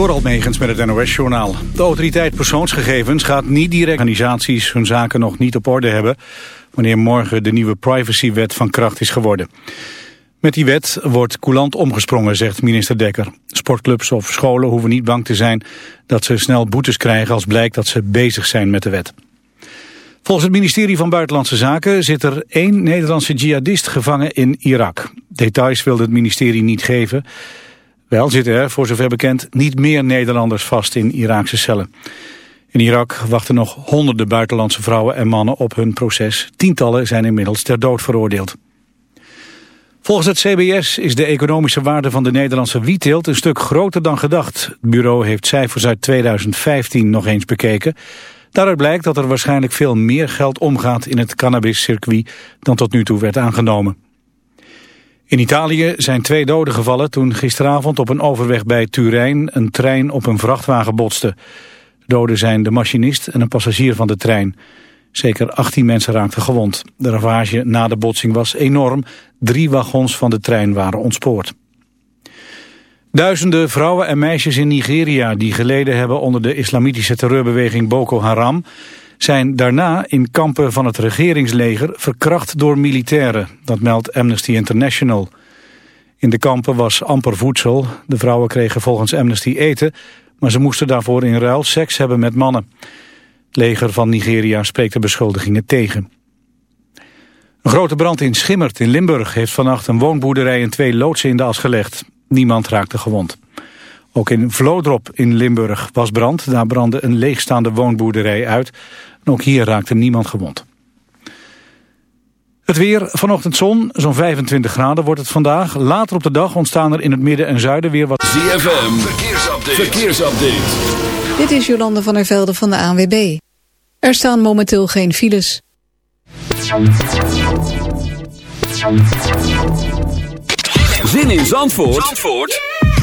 Door Almegens met het NOS-journaal. De autoriteit persoonsgegevens gaat niet direct organisaties hun zaken nog niet op orde hebben... wanneer morgen de nieuwe privacywet van kracht is geworden. Met die wet wordt coulant omgesprongen, zegt minister Dekker. Sportclubs of scholen hoeven niet bang te zijn dat ze snel boetes krijgen... als blijkt dat ze bezig zijn met de wet. Volgens het ministerie van Buitenlandse Zaken zit er één Nederlandse jihadist gevangen in Irak. Details wilde het ministerie niet geven... Wel zitten er, voor zover bekend, niet meer Nederlanders vast in Iraakse cellen. In Irak wachten nog honderden buitenlandse vrouwen en mannen op hun proces. Tientallen zijn inmiddels ter dood veroordeeld. Volgens het CBS is de economische waarde van de Nederlandse wietteelt een stuk groter dan gedacht. Het bureau heeft cijfers uit 2015 nog eens bekeken. Daaruit blijkt dat er waarschijnlijk veel meer geld omgaat in het cannabiscircuit dan tot nu toe werd aangenomen. In Italië zijn twee doden gevallen toen gisteravond op een overweg bij Turijn een trein op een vrachtwagen botste. De doden zijn de machinist en een passagier van de trein. Zeker 18 mensen raakten gewond. De ravage na de botsing was enorm. Drie wagons van de trein waren ontspoord. Duizenden vrouwen en meisjes in Nigeria die geleden hebben onder de islamitische terreurbeweging Boko Haram zijn daarna in kampen van het regeringsleger verkracht door militairen. Dat meldt Amnesty International. In de kampen was amper voedsel. De vrouwen kregen volgens Amnesty eten, maar ze moesten daarvoor in ruil seks hebben met mannen. Het leger van Nigeria spreekt de beschuldigingen tegen. Een grote brand in Schimmert in Limburg heeft vannacht een woonboerderij en twee loodsen in de as gelegd. Niemand raakte gewond. Ook in Vlodrop in Limburg was brand. Daar brandde een leegstaande woonboerderij uit. En ook hier raakte niemand gewond. Het weer, vanochtend zon, zo'n 25 graden wordt het vandaag. Later op de dag ontstaan er in het midden en zuiden weer wat... ZFM, verkeersupdate. verkeersupdate. Dit is Jolande van der Velde van de ANWB. Er staan momenteel geen files. Zin in Zandvoort? Zandvoort?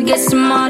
to get smarter? Don't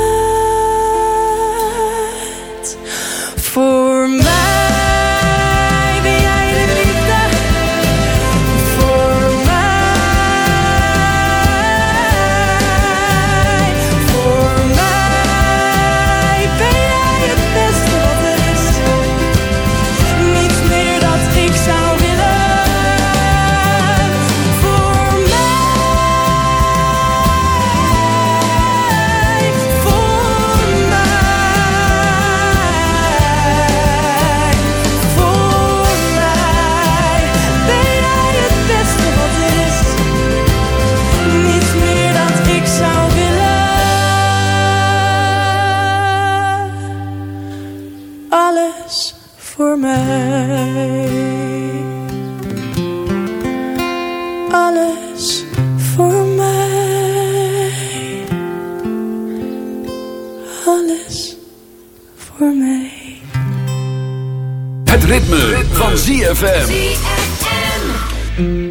Alles voor mij. Alles voor mij. Het ritme, van ZFM. let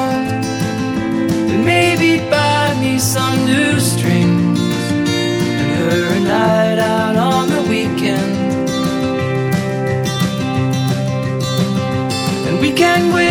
new strings and her a night out on the weekend. And we can whisper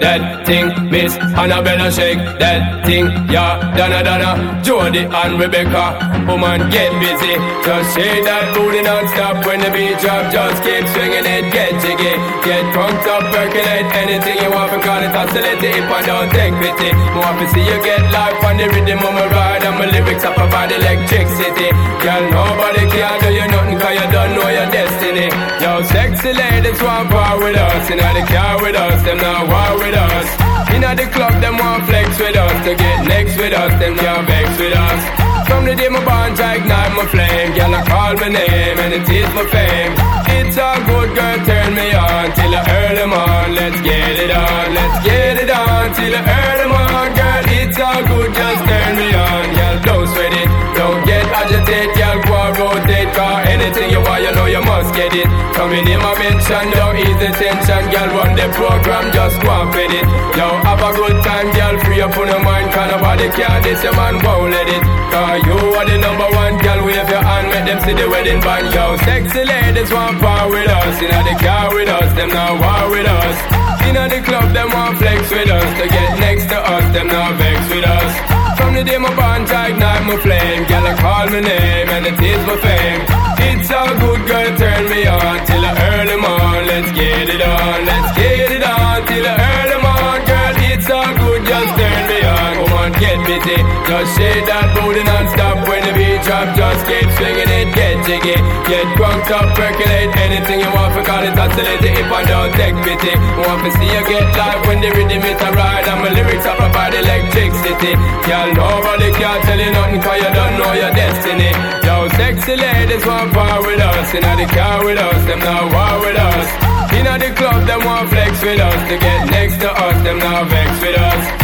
That thing, miss? Annabella, shake that thing, yeah. Donna, Donna, Jody and Rebecca. Woman, get busy. Just shake that booty non-stop when the beat drop. Just keep swinging it, get jiggy. Get drunk up, percolate anything you want. For call it oscillate if I don't take pity. Want to see you get life on the rhythm of my ride. And my lyrics up about electricity. Girl, nobody can do you nothing cause you don't know destiny. Yo, sexy ladies want part with us. Inna the car with us, them not war with us. Inna the club, them want flex with us. To get next with us, them can't vex with us. From the day my bond, I ignite my flame. Girl, I call my name and it is my fame. It's a good girl, turn me on till I earn on. Let's get it on, let's get it on till I earn on. Girl, it's all good, just turn me on. Girl, mention, don't ease the tension. Girl, run the program, just go and fit it. Yo, have a good time, girl, free up on your mind. Cause nobody can this, your man won't let it. Cause you are the number one, girl, wave your hand, make them see the wedding band. Yo, sexy ladies want part with us. Inna the car with us, them not war with us. Inna the club, them want flex with us. To get next to us, them not vex with us. From the day my bond, ignite my flame. Girl, I call my name and it is my fame. It's a good girl, turn me on till I earn them on. Let's get it on, let's get it on till I earn them good, just turn me on. Come on, get busy. Just shake that booty non-stop when the beat drop. Just keep swinging it, get jiggy. Get drunk up, percolate anything you want for call it oscillate if I don't take pity. Want to see you get live when the rhythm is a ride and my lyrics are provide electricity. Girl, nobody can tell you nothing cause you don't know your destiny. Yo, sexy ladies want part with us. Inna the car with us, them not war with us. Inna the club, them want flex with us. To get next to us, them not vex with us.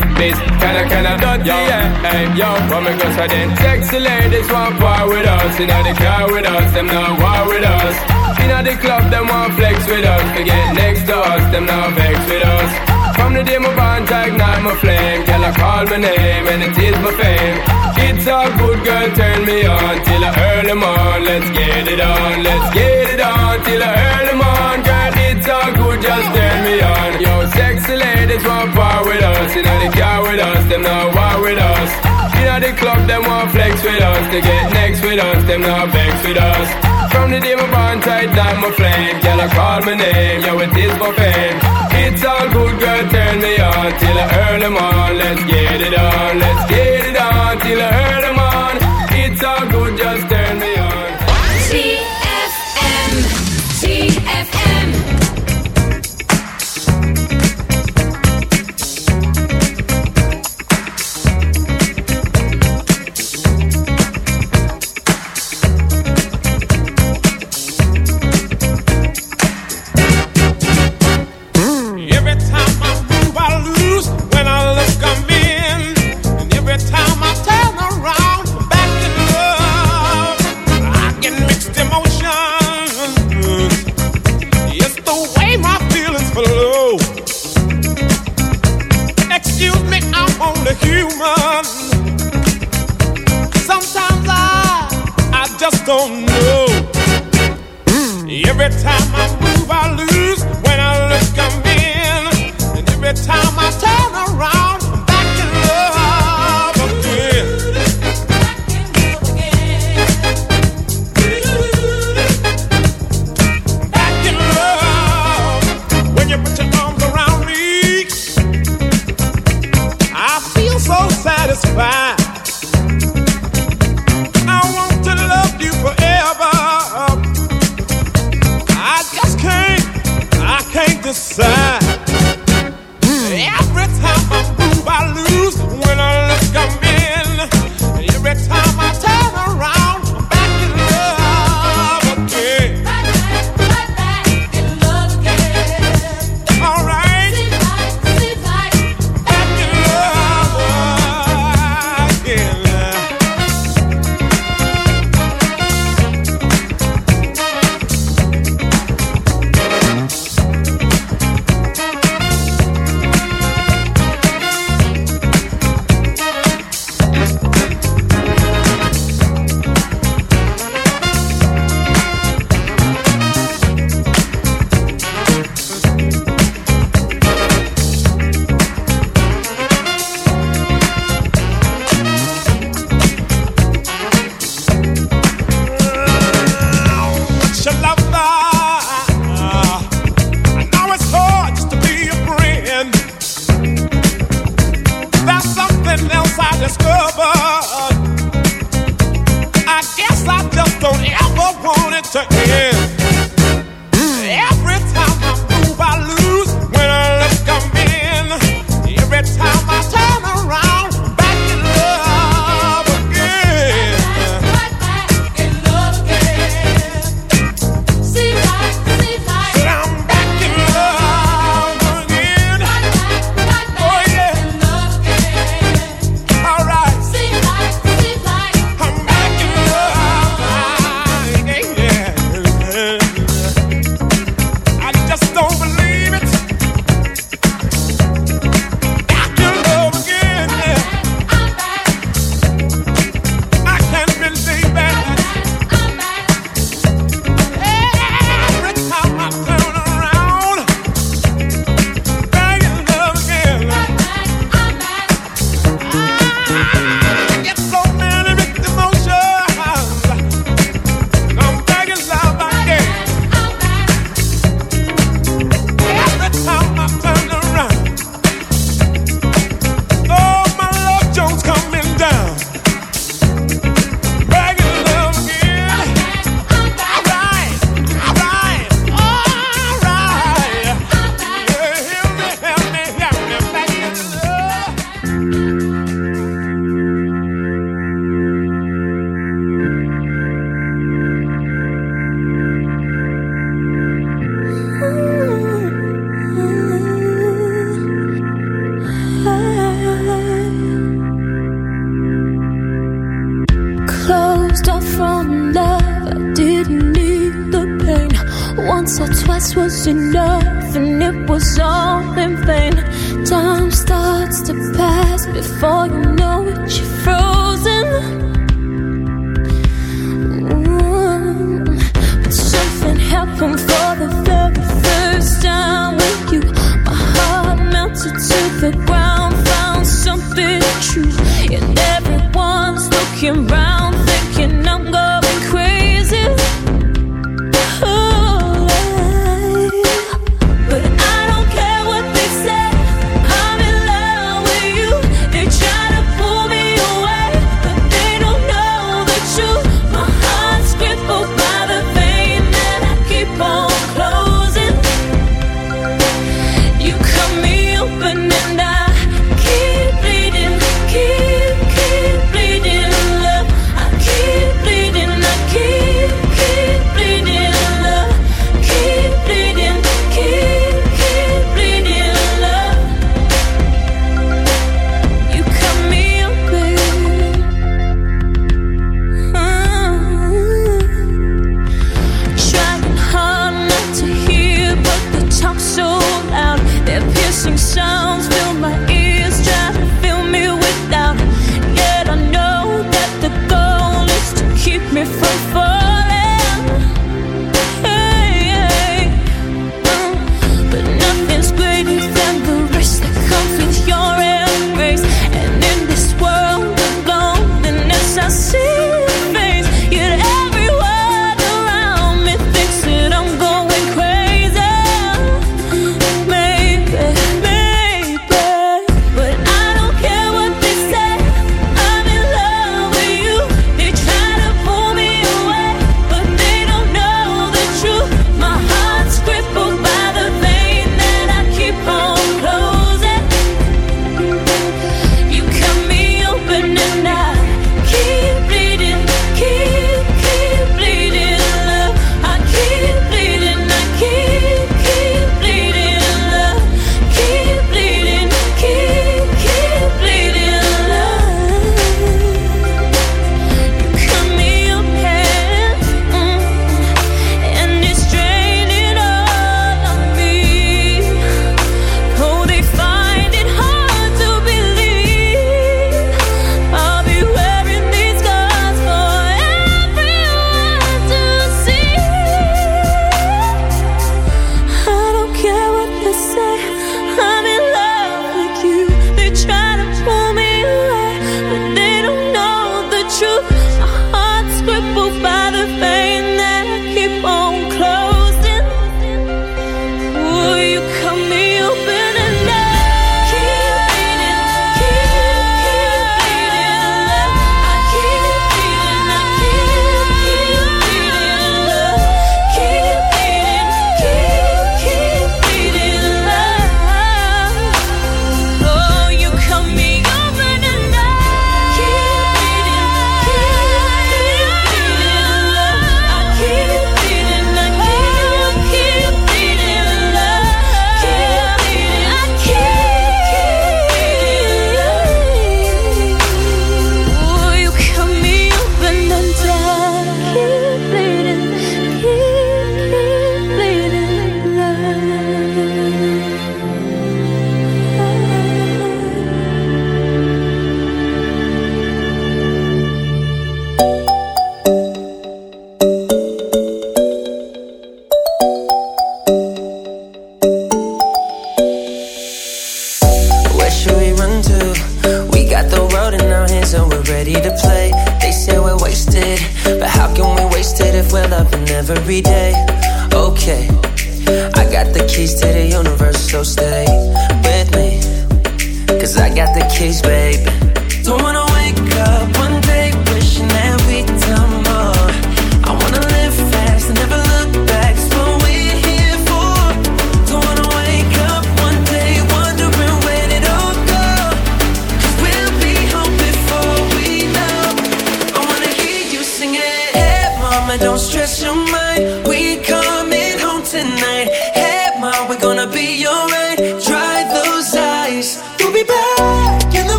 Can I, can I, yo, hey, yo, what me go say then? Sexy ladies want part with us, inna the car with us, them not war with us. Inna the club, them want flex with us. To get next to us, them not vex with us. From the day my bond ignite my flame Girl, I call my name and it is my fame It's all good, girl, turn me on Till I early morn, let's get it on Let's get it on till I early morn Girl, it's all good, just turn me on Yo, ladies want part with us. You know the car with us, them not war with us. You know the club, them want flex with us. To get next with us, them not vex with us. From the day my bond tight, that my flame. Girl, I call my name, yo, it is my fame. It's all good, girl, turn me on Till I early morn, let's get it on Let's get it on till I early morn. It's all good, just turn